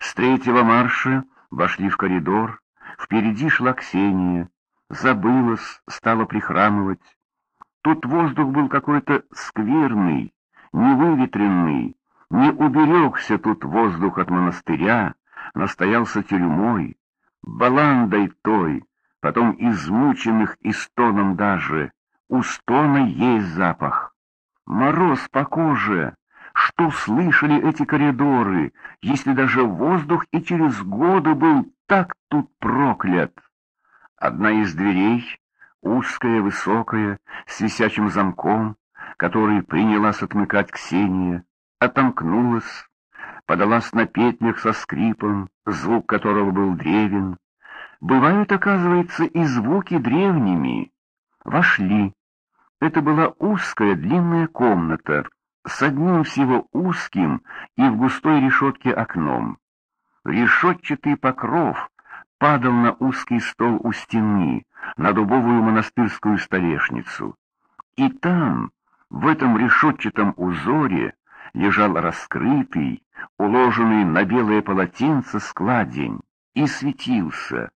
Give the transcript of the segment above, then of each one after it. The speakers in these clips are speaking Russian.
С третьего марша вошли в коридор, впереди шла Ксения, забылась, стала прихрамывать. Тут воздух был какой-то скверный, невыветренный, не уберегся тут воздух от монастыря, настоялся тюрьмой, баландой той, потом измученных и стоном даже, у стона есть запах. Мороз по коже, что слышали эти коридоры, если даже воздух и через годы был так тут проклят? Одна из дверей, узкая, высокая, с висячим замком, который принялась отмыкать Ксения, отомкнулась, подалась на петлях со скрипом, звук которого был древен. Бывают, оказывается, и звуки древними. Вошли. Это была узкая длинная комната, с одним всего узким и в густой решетке окном. Решетчатый покров падал на узкий стол у стены, на дубовую монастырскую столешницу. И там, в этом решетчатом узоре, лежал раскрытый, уложенный на белое полотенце складень, и светился.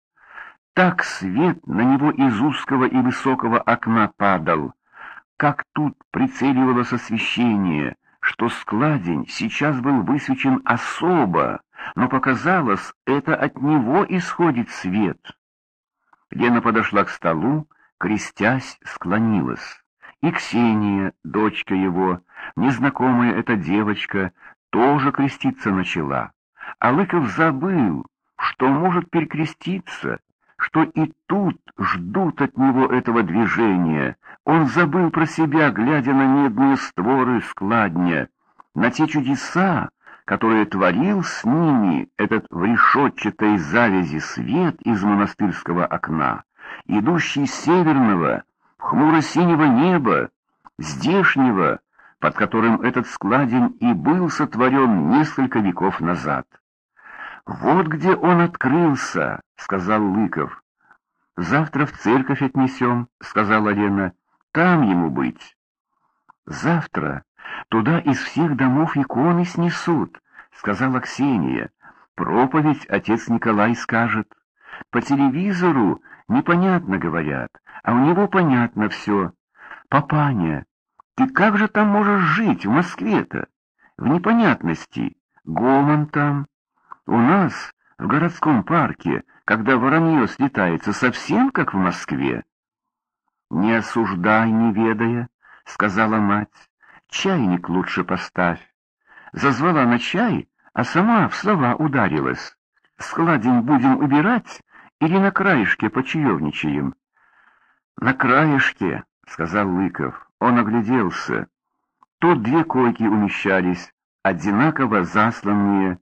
Так свет на него из узкого и высокого окна падал, как тут прицеливалось освещение, что складень сейчас был высвечен особо, но показалось, это от него исходит свет. Лена подошла к столу, крестясь, склонилась. И Ксения, дочка его, незнакомая эта девочка, тоже креститься начала. А Лыков забыл, что может перекреститься, что и тут ждут от него этого движения. Он забыл про себя, глядя на медные створы складня, на те чудеса, которые творил с ними этот в решетчатой завязи свет из монастырского окна, идущий с северного, хмуро-синего неба, здешнего, под которым этот складень и был сотворен несколько веков назад. «Вот где он открылся», — сказал Лыков. «Завтра в церковь отнесем», — сказала Лена. «Там ему быть». «Завтра туда из всех домов иконы снесут», — сказала Ксения. «Проповедь отец Николай скажет. По телевизору непонятно говорят, а у него понятно все. Папаня, ты как же там можешь жить в Москве-то? В непонятности. Гомон там, у нас, в городском парке, когда воронье слетается, совсем как в Москве. «Не осуждай, не ведая», — сказала мать. «Чайник лучше поставь». Зазвала на чай, а сама в слова ударилась. «Складень будем убирать или на краешке почаевничаем?» «На краешке», — сказал Лыков. Он огляделся. Тут две койки умещались, одинаково засланные,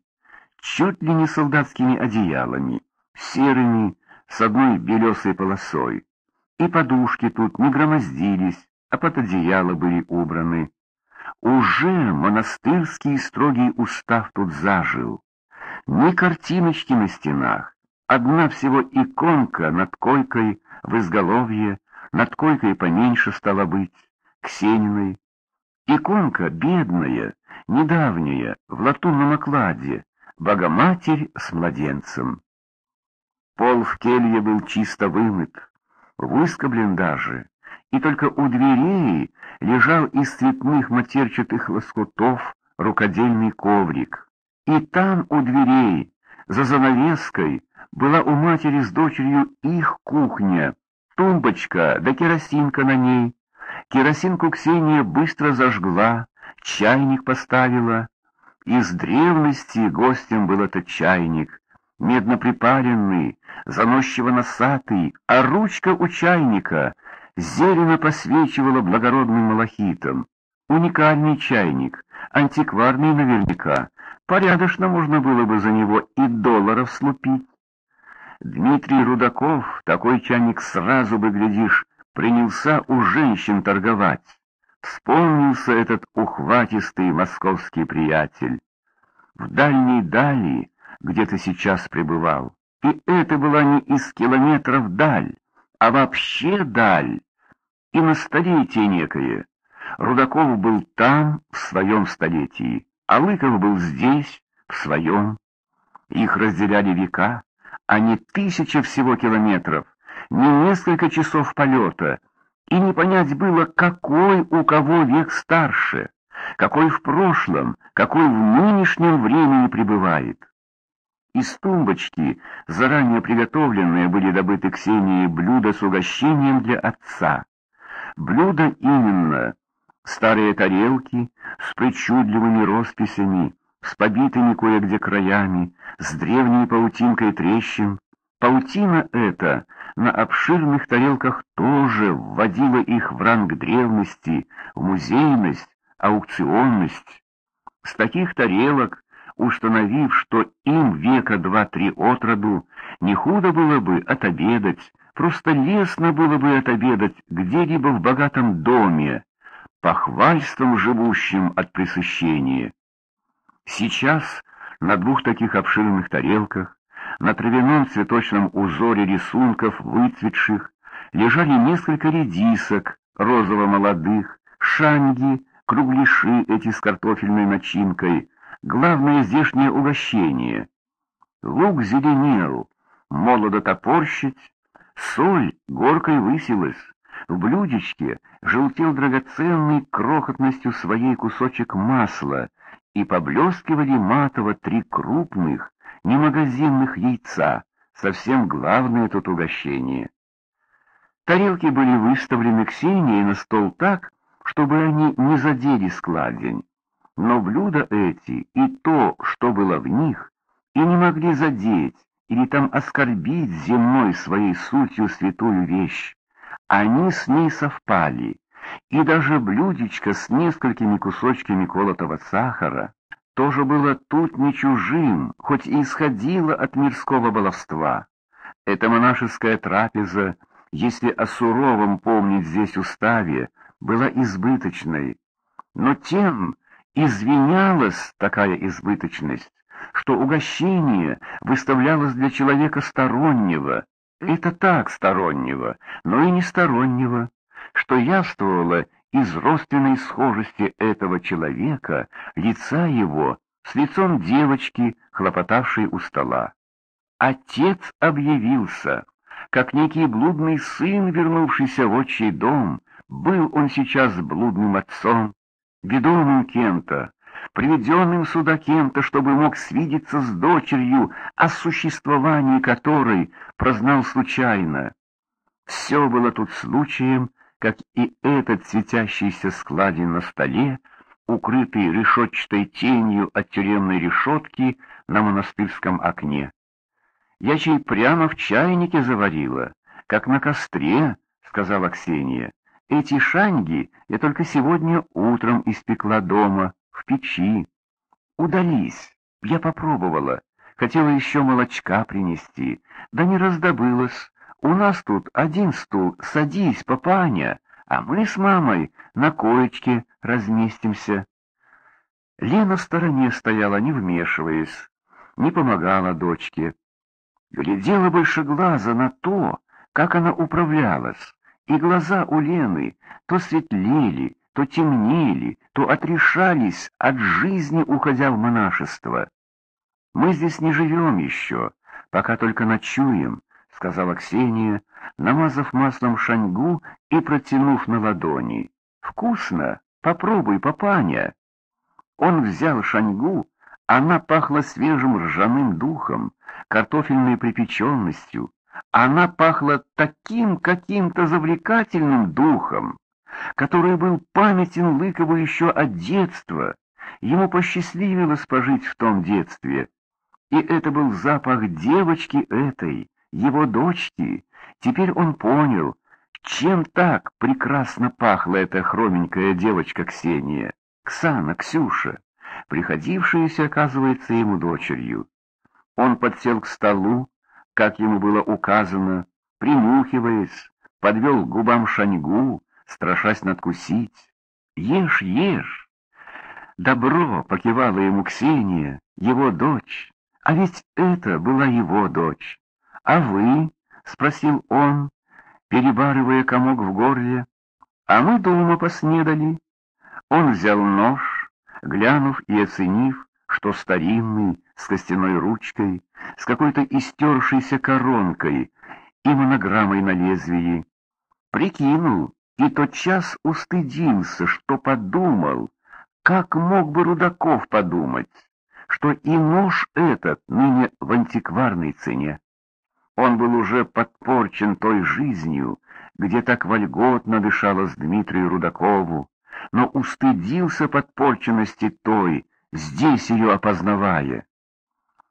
чуть ли не солдатскими одеялами, серыми, с одной белесой полосой. И подушки тут не громоздились, а под одеяло были убраны. Уже монастырский строгий устав тут зажил. Ни картиночки на стенах, одна всего иконка над койкой в изголовье, над койкой поменьше стала быть, Ксениной. Иконка бедная, недавняя, в латунном окладе, Богоматерь с младенцем. Пол в келье был чисто вымыт, выскоблен даже, и только у дверей лежал из цветных матерчатых лоскутов рукодельный коврик. И там у дверей, за занавеской, была у матери с дочерью их кухня, тумбочка да керосинка на ней. Керосинку Ксения быстро зажгла, чайник поставила, из древности гостем был этот чайник, медно припаренный, заносчиво-носатый, а ручка у чайника зелено посвечивала благородным малахитом. Уникальный чайник, антикварный наверняка, порядочно можно было бы за него и долларов слупить. Дмитрий Рудаков, такой чайник сразу бы, глядишь, принялся у женщин торговать. Вспомнился этот ухватистый московский приятель. В дальней дали, где ты сейчас пребывал, и это была не из километров даль, а вообще даль, и на столетие некое. Рудаков был там, в своем столетии, а Лыков был здесь, в своем. Их разделяли века, а не тысяча всего километров, не несколько часов полета, и не понять было, какой у кого век старше, какой в прошлом, какой в нынешнем времени пребывает. Из тумбочки, заранее приготовленные, были добыты Ксении блюда с угощением для отца. Блюда именно старые тарелки с причудливыми росписями, с побитыми кое-где краями, с древней паутинкой трещин. Паутина эта на обширных тарелках тоже вводила их в ранг древности, в музейность, аукционность. С таких тарелок, установив, что им века два-три от роду, не худо было бы отобедать, просто лестно было бы отобедать где-либо в богатом доме, похвальством живущим от пресыщения. Сейчас на двух таких обширных тарелках, на травяном цветочном узоре рисунков выцветших, лежали несколько редисок розово-молодых, шанги, кругляши эти с картофельной начинкой, главное здешнее угощение. Лук зеленел, молодо топорщить, соль горкой высилась, в блюдечке желтел драгоценный крохотностью своей кусочек масла, и поблескивали матово три крупных, немагазинных яйца, совсем главное тут угощение. Тарелки были выставлены Ксенией на стол так, чтобы они не задели складень, но блюда эти и то, что было в них, и не могли задеть или там оскорбить земной своей сутью святую вещь. Они с ней совпали, и даже блюдечко с несколькими кусочками колотого сахара тоже было тут не чужим, хоть и исходило от мирского баловства. Эта монашеская трапеза, если о суровом помнить здесь уставе, была избыточной, но тем извинялась такая избыточность, что угощение выставлялось для человека стороннего, это так стороннего, но и не стороннего, что явствовало из родственной схожести этого человека, лица его, с лицом девочки, хлопотавшей у стола. Отец объявился, как некий блудный сын, вернувшийся в отчий дом, был он сейчас блудным отцом, ведомым кем-то, приведенным сюда кем-то, чтобы мог свидеться с дочерью, о существовании которой прознал случайно. Все было тут случаем, как и этот светящийся складень на столе, укрытый решетчатой тенью от тюремной решетки на монастырском окне. «Я чай прямо в чайнике заварила, как на костре», — сказала Ксения. «Эти шаньги я только сегодня утром испекла дома, в печи. Удались, я попробовала, хотела еще молочка принести, да не раздобылась, у нас тут один стул, садись, папаня, а мы с мамой на коечке разместимся. Лена в стороне стояла, не вмешиваясь, не помогала дочке. Глядела больше глаза на то, как она управлялась, и глаза у Лены то светлели, то темнели, то отрешались от жизни, уходя в монашество. Мы здесь не живем еще, пока только ночуем, — сказала Ксения, намазав маслом шаньгу и протянув на ладони. «Вкусно! Попробуй, папаня!» Он взял шаньгу, она пахла свежим ржаным духом, картофельной припеченностью. Она пахла таким каким-то завлекательным духом, который был памятен Лыкову еще от детства. Ему посчастливилось пожить в том детстве. И это был запах девочки этой, его дочки, теперь он понял, чем так прекрасно пахла эта хроменькая девочка Ксения, Ксана, Ксюша, приходившаяся, оказывается, ему дочерью. Он подсел к столу, как ему было указано, принюхиваясь, подвел к губам шаньгу, страшась надкусить. «Ешь, ешь!» Добро покивала ему Ксения, его дочь, а ведь это была его дочь. «А вы?» — спросил он, перебарывая комок в горле. «А мы дома поснедали». Он взял нож, глянув и оценив, что старинный, с костяной ручкой, с какой-то истершейся коронкой и монограммой на лезвии. Прикинул и тотчас устыдился, что подумал, как мог бы Рудаков подумать, что и нож этот ныне в антикварной цене. Он был уже подпорчен той жизнью, где так вольготно дышалось Дмитрию Рудакову, но устыдился подпорченности той, здесь ее опознавая.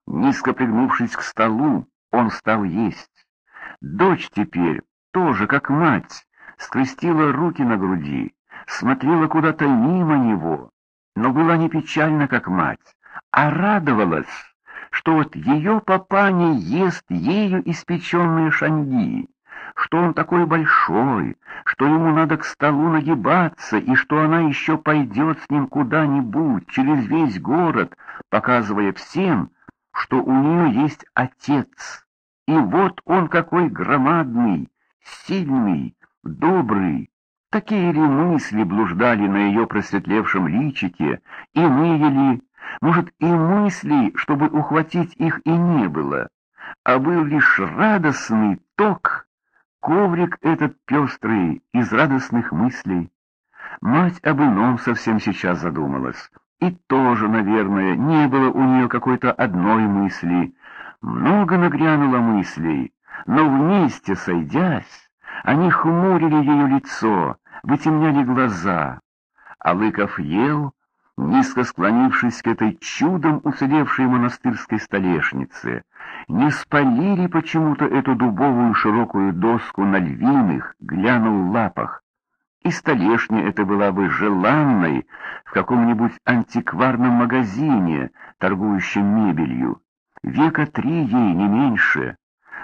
Низко пригнувшись к столу, он стал есть. Дочь теперь, тоже как мать, скрестила руки на груди, смотрела куда-то мимо него, но была не печальна, как мать, а радовалась, что вот ее папа не ест ею испеченные шаньги, что он такой большой, что ему надо к столу нагибаться, и что она еще пойдет с ним куда-нибудь, через весь город, показывая всем, что у нее есть отец. И вот он какой громадный, сильный, добрый. Такие ли мысли блуждали на ее просветлевшем личике, иные ли, может, и мысли, чтобы ухватить их, и не было, а был лишь радостный ток, коврик этот пестрый из радостных мыслей. Мать об ином совсем сейчас задумалась, и тоже, наверное, не было у нее какой-то одной мысли. Много нагрянуло мыслей, но вместе сойдясь, они хмурили ее лицо, вытемняли глаза. А Лыков ел, низко склонившись к этой чудом уцелевшей монастырской столешнице. Не спалили почему-то эту дубовую широкую доску на львиных, глянул лапах. И столешня эта была бы желанной в каком-нибудь антикварном магазине, торгующем мебелью. Века три ей не меньше.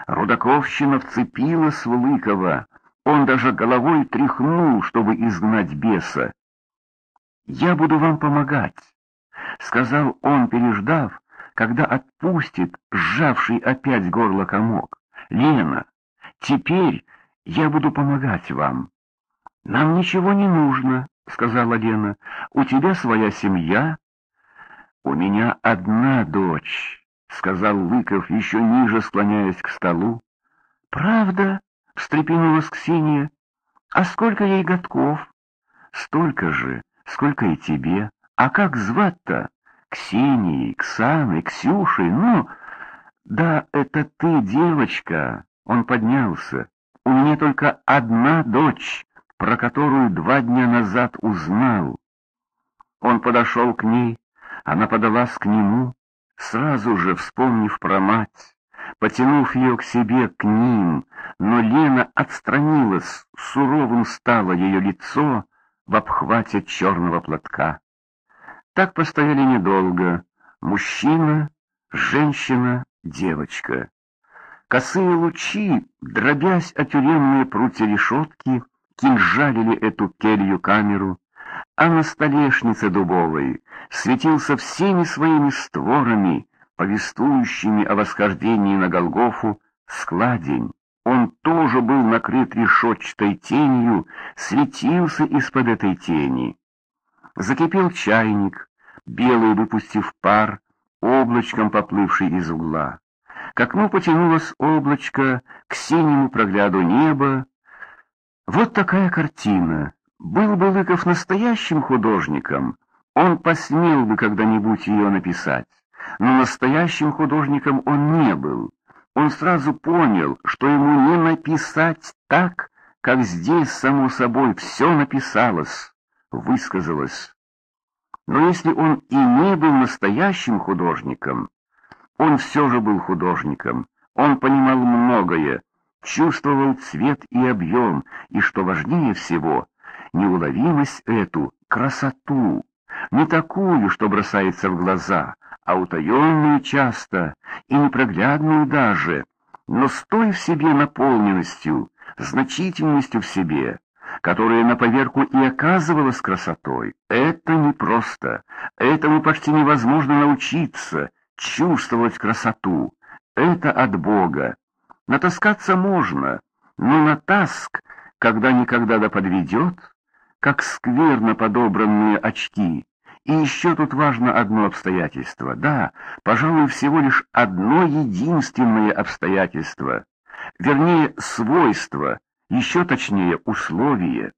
Рудаковщина вцепилась в Лыкова, он даже головой тряхнул, чтобы изгнать беса. «Я буду вам помогать», — сказал он, переждав, когда отпустит сжавший опять горло комок. «Лена, теперь я буду помогать вам». «Нам ничего не нужно», — сказала Лена. «У тебя своя семья». «У меня одна дочь», — сказал Лыков, еще ниже склоняясь к столу. «Правда?» — встрепенулась Ксения. «А сколько ей годков?» «Столько же, сколько и тебе. А как звать-то? Ксенией, Ксаной, Ксюшей, ну...» «Да, это ты, девочка!» Он поднялся. «У меня только одна дочь, про которую два дня назад узнал». Он подошел к ней, она подалась к нему, сразу же вспомнив про мать, потянув ее к себе, к ним, но Лена отстранилась, суровым стало ее лицо в обхвате черного платка. Так постояли недолго. Мужчина, женщина, девочка. Косые лучи, дробясь о тюремные прутья решетки, кинжалили эту келью-камеру, а на столешнице дубовой светился всеми своими створами, повествующими о восхождении на Голгофу, складень. Он тоже был накрыт решетчатой тенью, светился из-под этой тени. Закипел чайник, белый выпустив пар, облачком поплывший из угла. К окну потянулось облачко, к синему прогляду неба. Вот такая картина. Был бы Лыков настоящим художником, он посмел бы когда-нибудь ее написать. Но настоящим художником он не был. Он сразу понял, что ему не написать так, как здесь, само собой, все написалось, высказалось. Но если он и не был настоящим художником, он все же был художником. Он понимал многое, чувствовал цвет и объем, и, что важнее всего, неуловимость эту, красоту, не такую, что бросается в глаза, а утаенную часто и непроглядную даже, но с той в себе наполненностью, значительностью в себе, которая на поверку и оказывалась красотой. Это непросто, этому почти невозможно научиться, чувствовать красоту. Это от Бога. Натаскаться можно, но натаск, когда никогда да подведет, как скверно подобранные очки, И еще тут важно одно обстоятельство. Да, пожалуй, всего лишь одно единственное обстоятельство. Вернее, свойство, еще точнее, условие.